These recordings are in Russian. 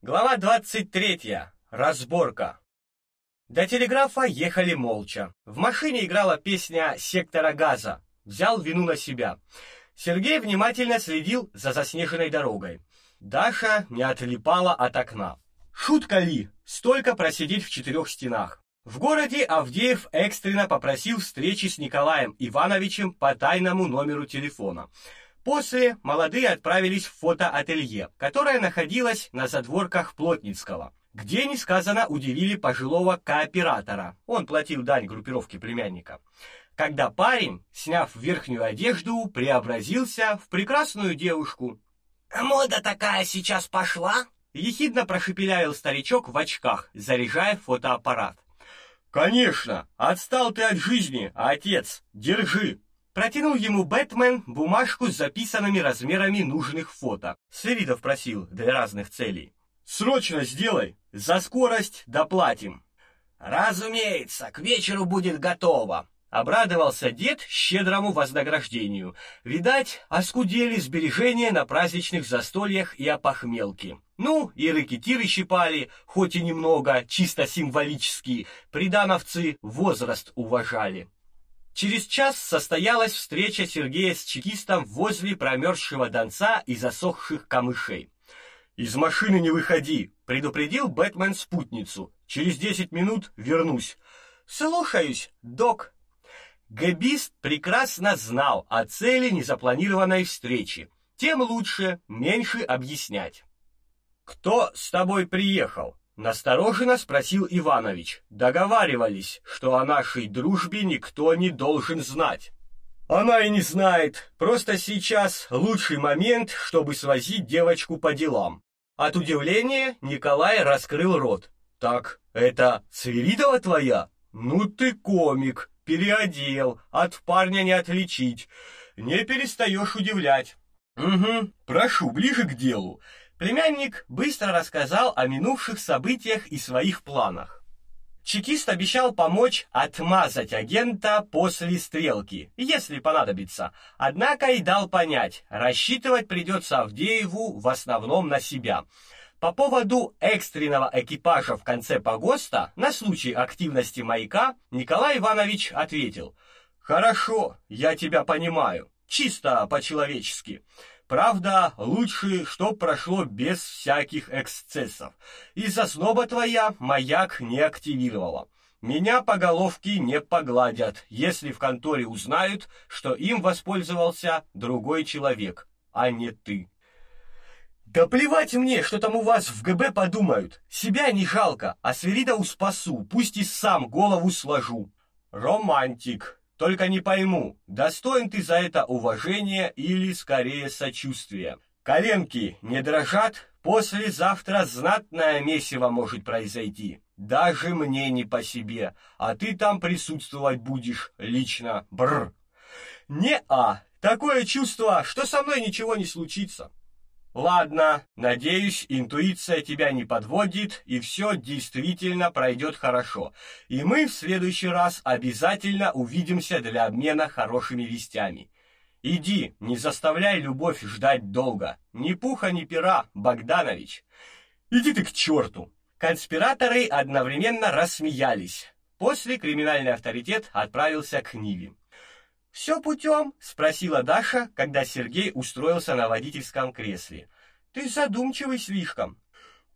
Глава 23. Разборка. До телеграфа ехали молча. В машине играла песня «Сектора газа». Взял вину на себя. Сергей внимательно следил за заснеженной дорогой. Даша не отлипала от окна. Шутка ли, столько просидеть в четырех стенах. В городе Авдеев экстренно попросил встречи с Николаем Ивановичем по тайному номеру телефона. После молодые отправились в фотоателье, которое находилось на задворках Плотницкого, где несказанно удивили пожилого кооператора. Он платил дань группировке племянника. Когда парень, сняв верхнюю одежду, преобразился в прекрасную девушку. «Мода такая сейчас пошла?» Ехидно прошепелявил старичок в очках, заряжая фотоаппарат. «Конечно! Отстал ты от жизни, отец! Держи!» Протянул ему Бэтмен бумажку с записанными размерами нужных фото. Свиридов просил для разных целей. «Срочно сделай! За скорость доплатим!» «Разумеется, к вечеру будет готово!» Обрадовался дед щедрому вознаграждению. Видать, оскудели сбережения на праздничных застольях и опохмелке. Ну, и рыкетиры щипали, хоть и немного, чисто символически, придановцы возраст уважали. Через час состоялась встреча Сергея с чекистом возле промерзшего донца и засохших камышей. «Из машины не выходи», — предупредил Бэтмен спутницу. «Через десять минут вернусь». «Слушаюсь, док». Гэбист прекрасно знал о цели незапланированной встречи. Тем лучше, меньше объяснять. «Кто с тобой приехал?» Настороженно спросил Иванович. Договаривались, что о нашей дружбе никто не должен знать. Она и не знает. Просто сейчас лучший момент, чтобы свозить девочку по делам. От удивления Николай раскрыл рот. Так, это Свиридова твоя? Ну ты комик, переодел, от парня не отличить. Не перестаешь удивлять. Угу, прошу, ближе к делу. Племянник быстро рассказал о минувших событиях и своих планах. Чекист обещал помочь отмазать агента после стрелки, если понадобится. Однако и дал понять, рассчитывать придется Авдееву в основном на себя. По поводу экстренного экипажа в конце погоста на случай активности маяка Николай Иванович ответил: "Хорошо, я тебя понимаю, чисто по-человечески. Правда, лучше, чтоб прошло без всяких эксцессов. Из-за сноба твоя маяк не активировала. Меня по головке не погладят, если в конторе узнают, что им воспользовался другой человек, а не ты. Да плевать мне, что там у вас в ГБ подумают. Себя не жалко, а Свиридову спасу, пусть и сам голову сложу. Романтик, только не пойму, достоин ты за это уважения или скорее сочувствия. Коленки не дрожат, послезавтра знатное месиво может произойти. Даже мне не по себе, а ты там присутствовать будешь лично. Бр. Не-а, такое чувство, что со мной ничего не случится. Ладно, надеюсь, интуиция тебя не подводит, и все действительно пройдет хорошо. И мы в следующий раз обязательно увидимся для обмена хорошими вестями. Иди, не заставляй любовь ждать долго. Ни пуха, ни пера, Богданович. Иди ты к черту!» Конспираторы одновременно рассмеялись. После криминальный авторитет отправился к Ниве. «Все путем?» — спросила Даша, когда Сергей устроился на водительском кресле. «Ты задумчивый слишком».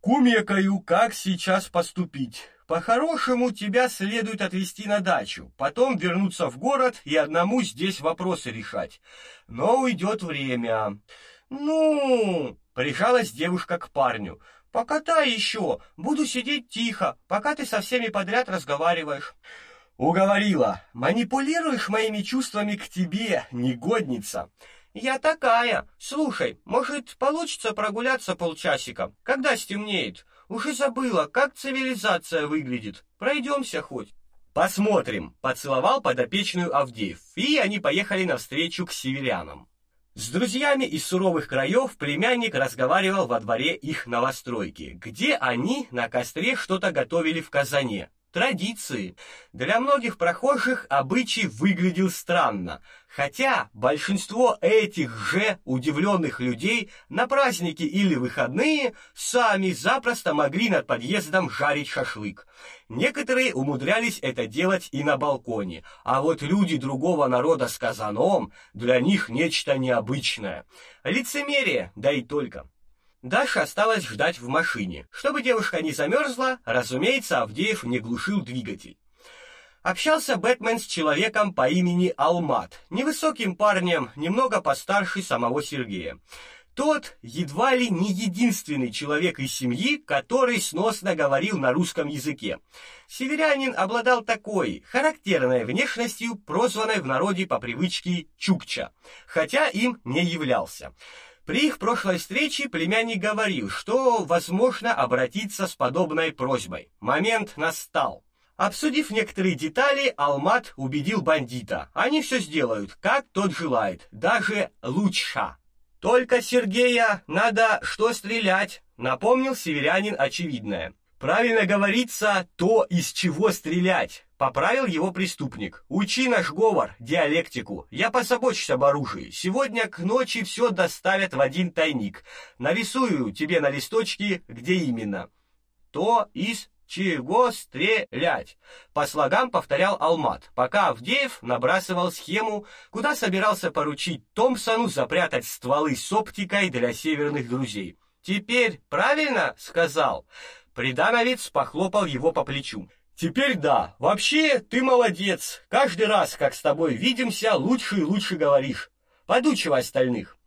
«Кумекаю, как сейчас поступить. По-хорошему, тебя следует отвезти на дачу, потом вернуться в город и одному здесь вопросы решать. Но уйдет время». «Ну...» — прижалась девушка к парню. «Покатай еще, буду сидеть тихо, пока ты со всеми подряд разговариваешь». Уговорила. Манипулируешь моими чувствами к тебе, негодница. Я такая. Слушай, может, получится прогуляться полчасика, когда стемнеет? Уже забыла, как цивилизация выглядит. Пройдемся хоть. Посмотрим, поцеловал подопечную Авдеев, и они поехали навстречу к северянам. С друзьями из суровых краев племянник разговаривал во дворе их новостройки, где они на костре что-то готовили в казане. Традиции. Для многих прохожих обычай выглядел странно, хотя большинство этих же удивленных людей на праздники или выходные сами запросто могли над подъездом жарить шашлык. Некоторые умудрялись это делать и на балконе, а вот люди другого народа с казаном для них нечто необычное. Лицемерие, да и только. Даша осталась ждать в машине. Чтобы девушка не замерзла, разумеется, Авдеев не глушил двигатель. Общался Бэтмен с человеком по имени Алмат, невысоким парнем, немного постарше самого Сергея. Тот едва ли не единственный человек из семьи, который сносно говорил на русском языке. Северянин обладал такой характерной внешностью, прозванной в народе по привычке чукча, хотя им не являлся. При их прошлой встрече племянник говорил, что возможно обратиться с подобной просьбой. Момент настал. Обсудив некоторые детали, Алмат убедил бандита. Они все сделают, как тот желает, даже лучше. Только Сергея надо что стрелять, напомнил северянин очевидное. Правильно говорится, то из чего стрелять. Поправил его преступник. Учи наш говор, диалектику. Я позабочусь об оружии. Сегодня к ночи все доставят в один тайник. Нарисую тебе на листочке, где именно. То из чего стрелять. По слогам повторял Алмат, пока Авдеев набрасывал схему, куда собирался поручить Томпсону запрятать стволы с оптикой для северных друзей. Теперь правильно сказал. Придановец похлопал его по плечу. Теперь да. Вообще, ты молодец. Каждый раз, как с тобой видимся, лучше и лучше говоришь. Подучивай остальных.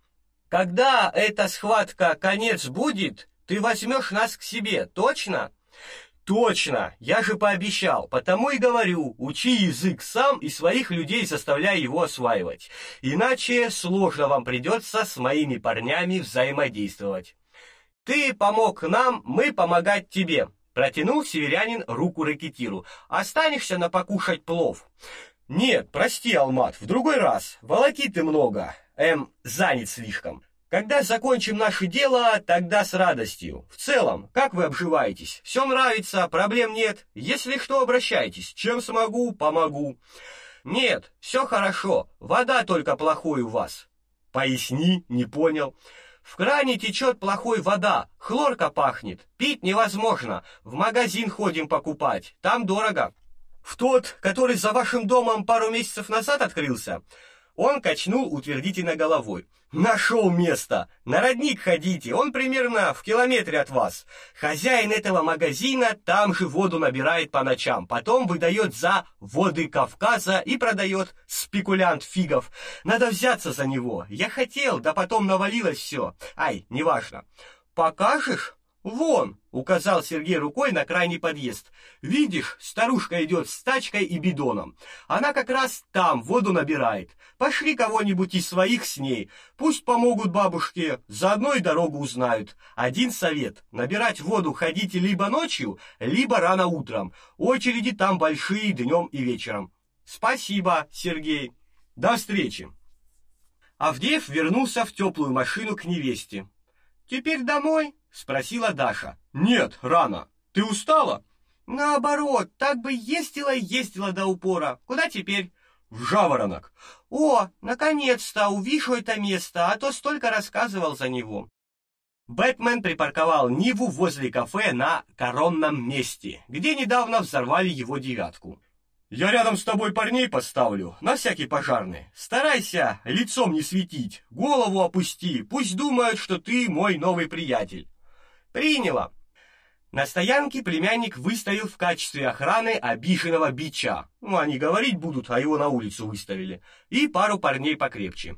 Когда эта схватка конец будет, ты возьмешь нас к себе, точно? Точно, я же пообещал, потому и говорю, учи язык сам и своих людей заставляй его осваивать. Иначе сложно вам придется с моими парнями взаимодействовать. Ты помог нам, мы помогать тебе. Протянул северянин руку ракетиру. Останешься на покушать плов. Нет, прости, Алмат, в другой раз. Волоки ты много. Эм, занят слишком. Когда закончим наше дело, тогда с радостью. В целом, как вы обживаетесь? Все нравится, проблем нет. Если что, обращайтесь. Чем смогу, помогу. Нет, все хорошо. Вода только плохой у вас. Поясни, не понял. В кране течет плохой вода, хлорка пахнет, пить невозможно. В магазин ходим покупать, там дорого. В тот, который за вашим домом пару месяцев назад открылся, он качнул утвердительно головой. Нашел место. На родник ходите, он примерно в километре от вас. Хозяин этого магазина там же воду набирает по ночам, потом выдает за воды Кавказа и продает спекулянт фигов. Надо взяться за него. Я хотел, да потом навалилось все. Ай, неважно. Покажешь? Вон, указал Сергей рукой на крайний подъезд. Видишь, старушка идет с тачкой и бидоном. Она как раз там воду набирает. Пошли кого-нибудь из своих с ней. Пусть помогут бабушке, заодно и дорогу узнают. Один совет: набирать воду ходите либо ночью, либо рано утром. Очереди там большие днем и вечером. Спасибо, Сергей. До встречи. Авдеев вернулся в теплую машину к невесте. Теперь домой, спросила Даша. Нет, рано. Ты устала? Наоборот, так бы ездила и ездила до упора. Куда теперь? В Жаворонок. О, наконец-то увижу это место, а то столько рассказывал за него. Бэтмен припарковал Ниву возле кафе на коронном месте, где недавно взорвали его девятку. Я рядом с тобой парней поставлю, на всякий пожарный. Старайся лицом не светить, голову опусти, пусть думают, что ты мой новый приятель. Приняло. На стоянке племянник выставил в качестве охраны обиженного бича. Ну, они говорить будут, а его на улицу выставили. И пару парней покрепче.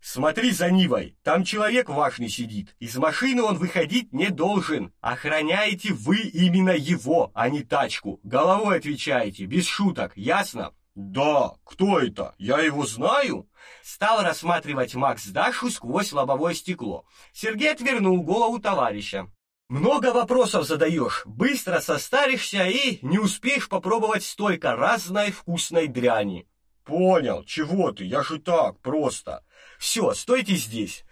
Смотри за Нивой, там человек важный сидит. Из машины он выходить не должен. Охраняете вы именно его, а не тачку. Головой отвечаете, без шуток, ясно? Да, кто это? Я его знаю. Стал рассматривать Макс Дашу сквозь лобовое стекло. Сергей отвернул голову товарища. Много вопросов задаешь, быстро состаришься и не успеешь попробовать столько разной вкусной дряни. Понял, чего ты? Я же так, просто. Все, стойте здесь.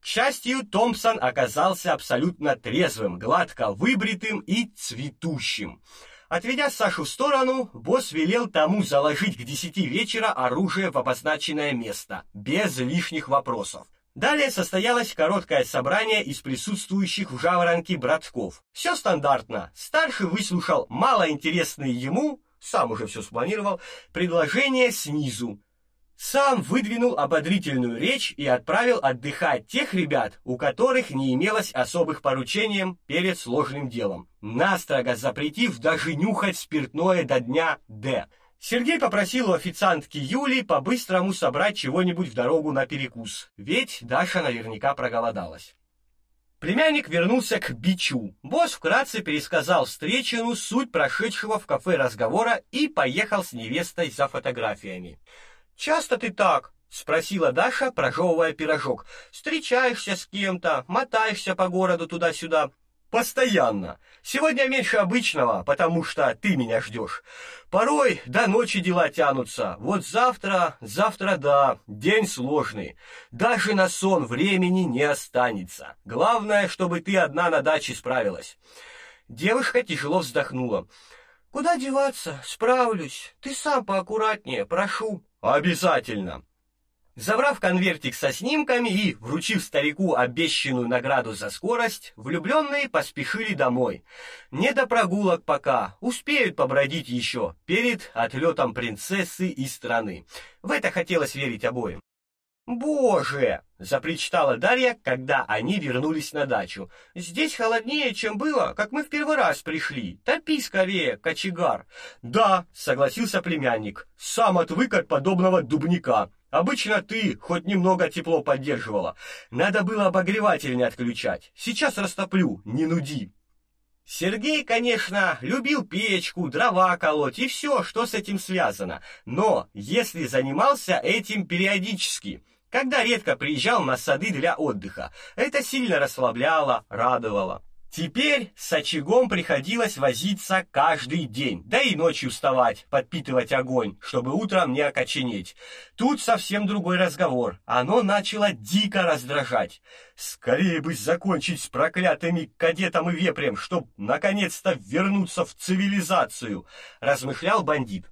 К счастью, Томпсон оказался абсолютно трезвым, гладко выбритым и цветущим. Отведя Сашу в сторону, босс велел тому заложить к десяти вечера оружие в обозначенное место, без лишних вопросов. Далее состоялось короткое собрание из присутствующих в Жаворонке братков. Все стандартно. Старший выслушал малоинтересные ему, сам уже все спланировал, предложения снизу. Сам выдвинул ободрительную речь и отправил отдыхать тех ребят, у которых не имелось особых поручений перед сложным делом, настрого запретив даже нюхать спиртное до дня Д. Сергей попросил у официантки Юли по-быстрому собрать чего-нибудь в дорогу на перекус, ведь Даша наверняка проголодалась. Племянник вернулся к бичу. Босс вкратце пересказал встречену суть прошедшего в кафе разговора и поехал с невестой за фотографиями. «Часто ты так?» — спросила Даша, прожевывая пирожок. «Встречаешься с кем-то, мотаешься по городу туда-сюда». Постоянно. Сегодня меньше обычного, потому что ты меня ждешь. Порой до ночи дела тянутся. Вот завтра, завтра да, день сложный. Даже на сон времени не останется. Главное, чтобы ты одна на даче справилась. Девушка тяжело вздохнула. Куда деваться? Справлюсь. Ты сам поаккуратнее, прошу. Обязательно. Забрав конвертик со снимками и вручив старику обещанную награду за скорость, влюбленные поспешили домой. Не до прогулок пока, успеют побродить еще перед отлетом принцессы из страны. В это хотелось верить обоим. «Боже!» — запричитала Дарья, когда они вернулись на дачу. «Здесь холоднее, чем было, как мы в первый раз пришли. Топи скорее, кочегар!» «Да!» — согласился племянник. «Сам отвык от подобного дубника. Обычно ты хоть немного тепло поддерживала. Надо было обогреватель не отключать. Сейчас растоплю, не нуди. Сергей, конечно, любил печку, дрова колоть и все, что с этим связано. Но если занимался этим периодически, когда редко приезжал на сады для отдыха, это сильно расслабляло, радовало. Теперь с очагом приходилось возиться каждый день, да и ночью вставать, подпитывать огонь, чтобы утром не окоченеть. Тут совсем другой разговор. Оно начало дико раздражать. Скорее бы закончить с проклятыми кадетом и вепрем, чтоб наконец-то вернуться в цивилизацию, размышлял бандит.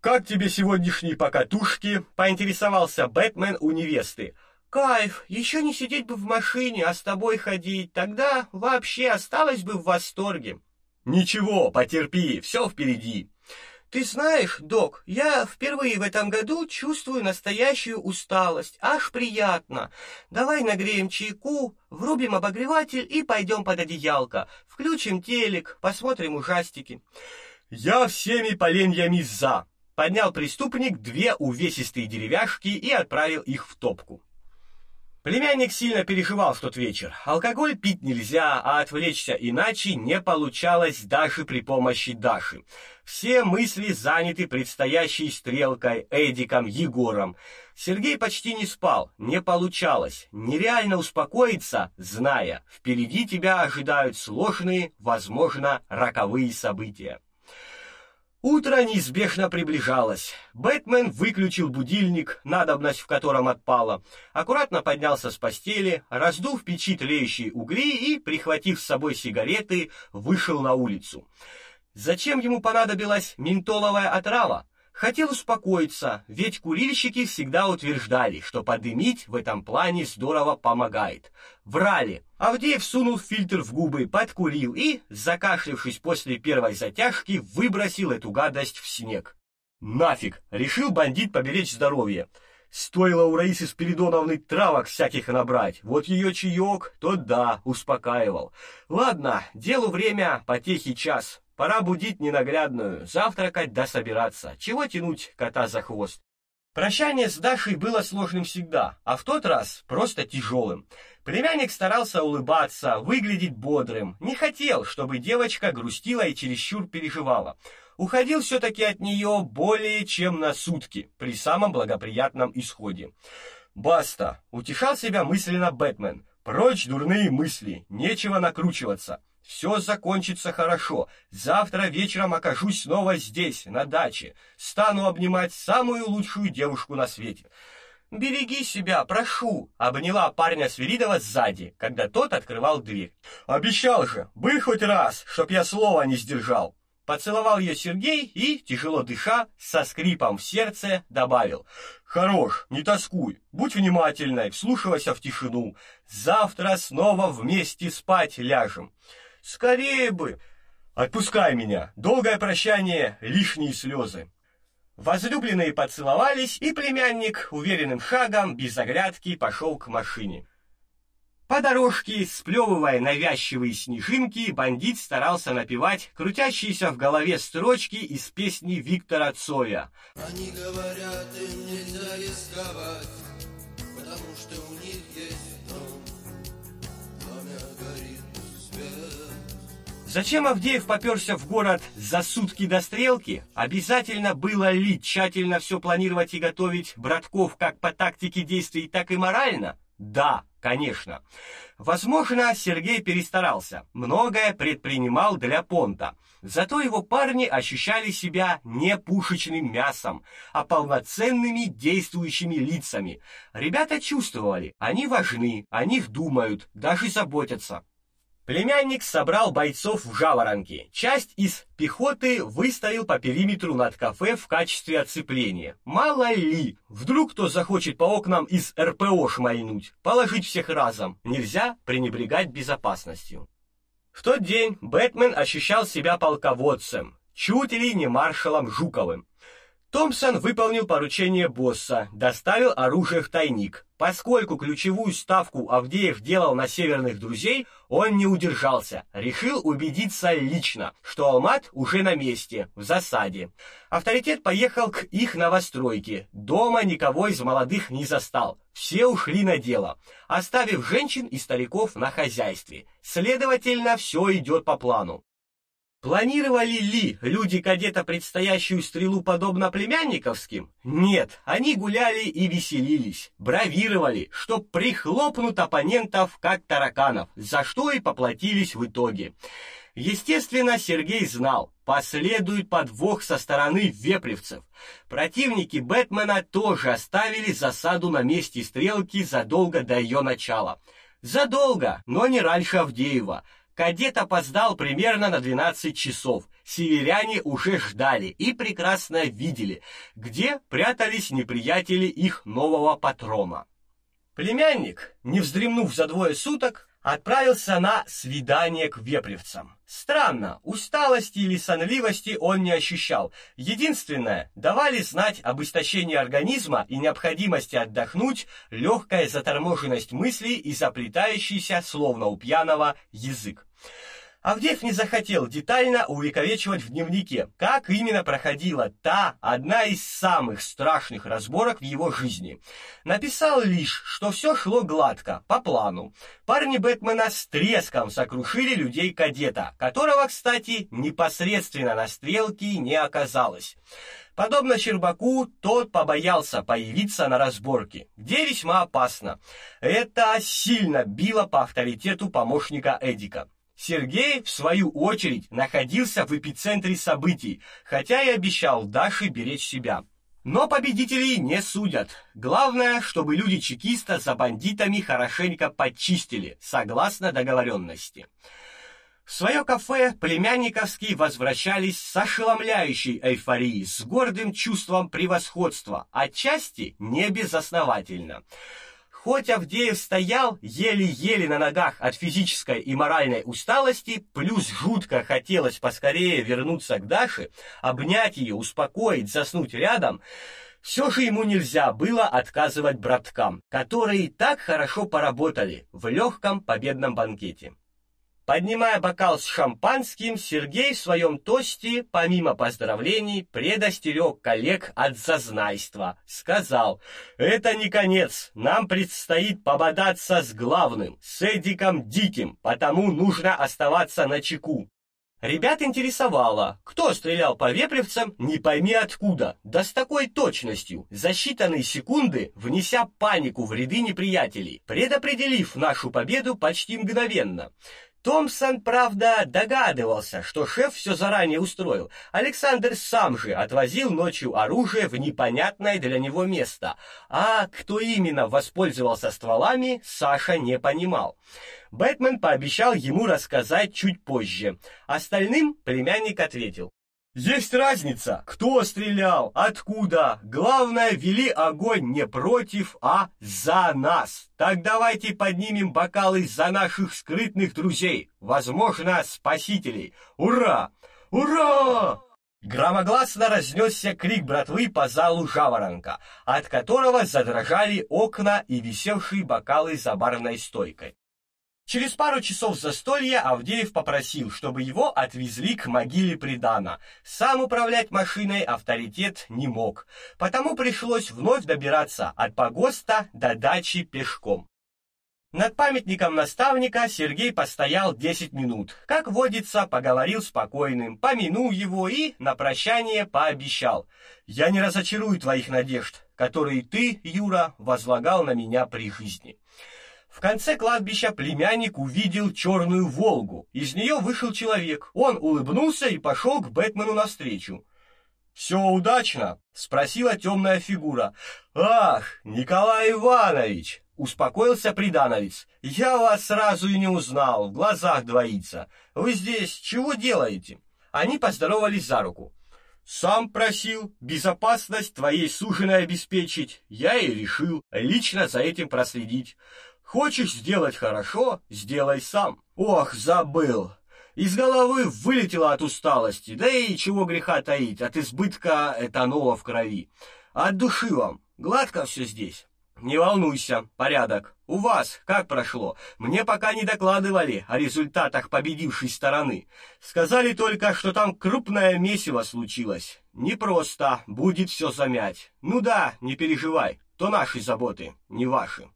Как тебе сегодняшние покатушки? поинтересовался Бэтмен у невесты. Кайф, еще не сидеть бы в машине, а с тобой ходить, тогда вообще осталось бы в восторге. Ничего, потерпи, все впереди. Ты знаешь, док, я впервые в этом году чувствую настоящую усталость, аж приятно. Давай нагреем чайку, врубим обогреватель и пойдем под одеялко, включим телек, посмотрим ужастики. Я всеми поленьями за. Поднял преступник две увесистые деревяшки и отправил их в топку. Племянник сильно переживал в тот вечер. Алкоголь пить нельзя, а отвлечься иначе не получалось даже при помощи Даши. Все мысли заняты предстоящей стрелкой, Эдиком, Егором. Сергей почти не спал, не получалось. Нереально успокоиться, зная, впереди тебя ожидают сложные, возможно, роковые события. Утро неизбежно приближалось. Бэтмен выключил будильник, надобность в котором отпала, аккуратно поднялся с постели, раздул в печи тлеющие угли и, прихватив с собой сигареты, вышел на улицу. Зачем ему понадобилась ментоловая отрава? Хотел успокоиться, ведь курильщики всегда утверждали, что подымить в этом плане здорово помогает. Врали. Авдеев сунул фильтр в губы, подкурил и, закашлявшись после первой затяжки, выбросил эту гадость в снег. Нафиг, решил бандит поберечь здоровье. Стоило у Раисы Спиридоновны травок всяких набрать. Вот ее чаек, то да, успокаивал. Ладно, делу время, потехи час. Пора будить ненаглядную, завтракать да собираться. Чего тянуть кота за хвост? Прощание с Дашей было сложным всегда, а в тот раз просто тяжелым. Племянник старался улыбаться, выглядеть бодрым, не хотел, чтобы девочка грустила и чересчур переживала. Уходил все-таки от нее более чем на сутки, при самом благоприятном исходе. «Баста!» — утешал себя мысленно Бэтмен. «Прочь дурные мысли, нечего накручиваться. Все закончится хорошо. Завтра вечером окажусь снова здесь, на даче. Стану обнимать самую лучшую девушку на свете. Береги себя, прошу, обняла парня Свиридова сзади, когда тот открывал дверь. Обещал же, был хоть раз, чтоб я слова не сдержал. Поцеловал ее Сергей и, тяжело дыша, со скрипом в сердце добавил: "Хорош, не тоскуй. Будь внимательной, вслушивайся в тишину. Завтра снова вместе спать ляжем". Скорее бы. Отпускай меня. Долгое прощание, лишние слезы. Возлюбленные поцеловались, и племянник уверенным шагом без оглядки пошел к машине. По дорожке, сплевывая навязчивые снежинки, бандит старался напевать крутящиеся в голове строчки из песни Виктора Цоя. Они говорят, им нельзя рисковать, потому что у них есть дом. Пламя горит. Зачем Авдеев попёрся в город за сутки до стрелки? Обязательно было ли тщательно все планировать и готовить братков как по тактике действий, так и морально? Да, конечно. Возможно, Сергей перестарался, многое предпринимал для понта. Зато его парни ощущали себя не пушечным мясом, а полноценными действующими лицами. Ребята чувствовали, они важны, о них думают, даже заботятся. Племянник собрал бойцов в жаворонки. Часть из пехоты выставил по периметру над кафе в качестве оцепления. Мало ли, вдруг кто захочет по окнам из РПО шмальнуть. Положить всех разом. Нельзя пренебрегать безопасностью. В тот день Бэтмен ощущал себя полководцем, чуть ли не маршалом Жуковым. Томпсон выполнил поручение босса, доставил оружие в тайник. Поскольку ключевую ставку Авдеев делал на северных друзей, он не удержался, решил убедиться лично, что Алмат уже на месте, в засаде. Авторитет поехал к их новостройке. Дома никого из молодых не застал. Все ушли на дело, оставив женщин и стариков на хозяйстве. Следовательно, все идет по плану. Планировали ли люди кадета предстоящую стрелу подобно племянниковским? Нет, они гуляли и веселились, бравировали, чтоб прихлопнут оппонентов как тараканов, за что и поплатились в итоге. Естественно, Сергей знал, последует подвох со стороны вепревцев. Противники Бэтмена тоже оставили засаду на месте стрелки задолго до ее начала. Задолго, но не раньше Авдеева. Кадет опоздал примерно на 12 часов. Северяне уже ждали и прекрасно видели, где прятались неприятели их нового патрона. Племянник, не вздремнув за двое суток, отправился на свидание к вепревцам. Странно, усталости или сонливости он не ощущал. Единственное, давали знать об истощении организма и необходимости отдохнуть, легкая заторможенность мыслей и заплетающийся, словно у пьяного, язык. Авдеев не захотел детально увековечивать в дневнике, как именно проходила та, одна из самых страшных разборок в его жизни. Написал лишь, что все шло гладко, по плану. Парни Бэтмена с треском сокрушили людей кадета, которого, кстати, непосредственно на стрелке не оказалось. Подобно Щербаку, тот побоялся появиться на разборке, где весьма опасно. Это сильно било по авторитету помощника Эдика. Сергей, в свою очередь, находился в эпицентре событий, хотя и обещал Даше беречь себя. Но победителей не судят. Главное, чтобы люди чекиста за бандитами хорошенько почистили, согласно договоренности. В свое кафе племянниковские возвращались с ошеломляющей эйфорией, с гордым чувством превосходства, отчасти не безосновательно. Хоть Авдеев стоял еле-еле на ногах от физической и моральной усталости, плюс жутко хотелось поскорее вернуться к Даше, обнять ее, успокоить, заснуть рядом, все же ему нельзя было отказывать браткам, которые так хорошо поработали в легком победном банкете. Поднимая бокал с шампанским, Сергей в своем тосте, помимо поздравлений, предостерег коллег от зазнайства. Сказал, это не конец, нам предстоит пободаться с главным, с Эдиком Диким, потому нужно оставаться на чеку. Ребят интересовало, кто стрелял по вепревцам, не пойми откуда, да с такой точностью, за считанные секунды внеся панику в ряды неприятелей, предопределив нашу победу почти мгновенно. Томпсон, правда, догадывался, что шеф все заранее устроил. Александр сам же отвозил ночью оружие в непонятное для него место. А кто именно воспользовался стволами, Саша не понимал. Бэтмен пообещал ему рассказать чуть позже. Остальным племянник ответил: Есть разница, кто стрелял, откуда. Главное, вели огонь не против, а за нас. Так давайте поднимем бокалы за наших скрытных друзей, возможно, спасителей. Ура! Ура! Громогласно разнесся крик братвы по залу Жаворонка, от которого задрожали окна и висевшие бокалы за барной стойкой. Через пару часов застолья Авдеев попросил, чтобы его отвезли к могиле Придана. Сам управлять машиной авторитет не мог, потому пришлось вновь добираться от погоста до дачи пешком. Над памятником наставника Сергей постоял 10 минут. Как водится, поговорил спокойным, помянул его и на прощание пообещал: "Я не разочарую твоих надежд, которые ты, Юра, возлагал на меня при жизни". В конце кладбища племянник увидел черную Волгу. Из нее вышел человек. Он улыбнулся и пошел к Бэтмену навстречу. «Все удачно?» — спросила темная фигура. «Ах, Николай Иванович!» — успокоился придановец. «Я вас сразу и не узнал, в глазах двоится. Вы здесь чего делаете?» Они поздоровались за руку. «Сам просил безопасность твоей суженой обеспечить. Я и решил лично за этим проследить. Хочешь сделать хорошо, сделай сам. Ох, забыл. Из головы вылетело от усталости, да и чего греха таить, от избытка этанола в крови. От души вам. Гладко все здесь. Не волнуйся, порядок. У вас как прошло? Мне пока не докладывали о результатах победившей стороны. Сказали только, что там крупное месиво случилось. Не просто будет все замять. Ну да, не переживай. То наши заботы, не ваши.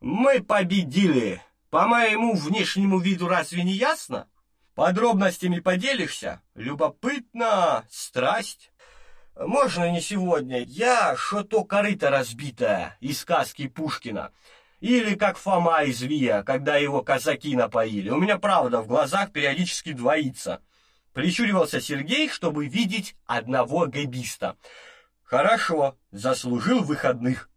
Мы победили. По моему внешнему виду разве не ясно? Подробностями поделишься? Любопытно, страсть. Можно не сегодня. Я что-то корыто разбитое из сказки Пушкина. Или как Фома из Вия, когда его казаки напоили. У меня правда в глазах периодически двоится. Прищуривался Сергей, чтобы видеть одного габиста. Хорошо, заслужил выходных.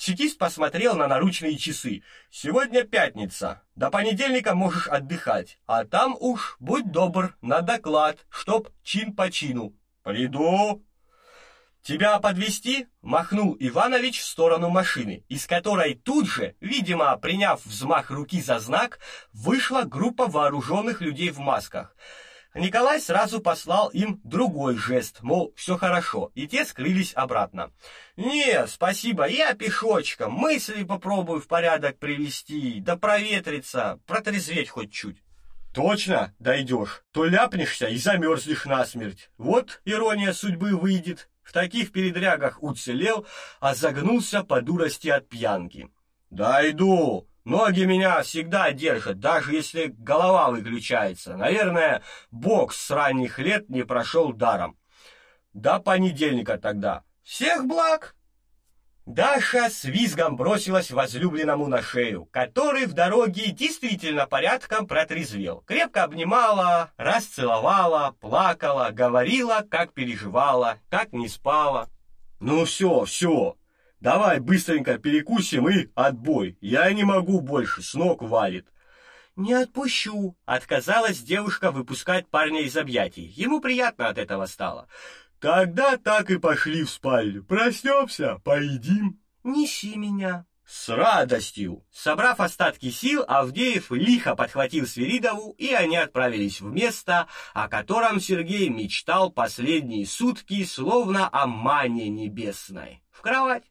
Чекист посмотрел на наручные часы. Сегодня пятница. До понедельника можешь отдыхать, а там уж будь добр на доклад, чтоб чин по чину. Приду. Тебя подвести? махнул Иванович в сторону машины, из которой тут же, видимо, приняв взмах руки за знак, вышла группа вооруженных людей в масках. Николай сразу послал им другой жест, мол, все хорошо, и те скрылись обратно. «Не, спасибо, я пешочком, мысли попробую в порядок привести, да проветриться, протрезветь хоть чуть». «Точно дойдешь, то ляпнешься и замерзнешь насмерть. Вот ирония судьбы выйдет. В таких передрягах уцелел, а загнулся по дурости от пьянки». «Дойду, Ноги меня всегда держат, даже если голова выключается. Наверное, бокс с ранних лет не прошел даром. До понедельника тогда. Всех благ! Даша с визгом бросилась возлюбленному на шею, который в дороге действительно порядком протрезвел. Крепко обнимала, расцеловала, плакала, говорила, как переживала, как не спала. Ну все, все, Давай быстренько перекусим и отбой. Я не могу больше, с ног валит. Не отпущу, отказалась девушка выпускать парня из объятий. Ему приятно от этого стало. Тогда так и пошли в спальню. Проснемся, поедим. Неси меня. С радостью. Собрав остатки сил, Авдеев лихо подхватил Свиридову, и они отправились в место, о котором Сергей мечтал последние сутки, словно о мане небесной. В кровать.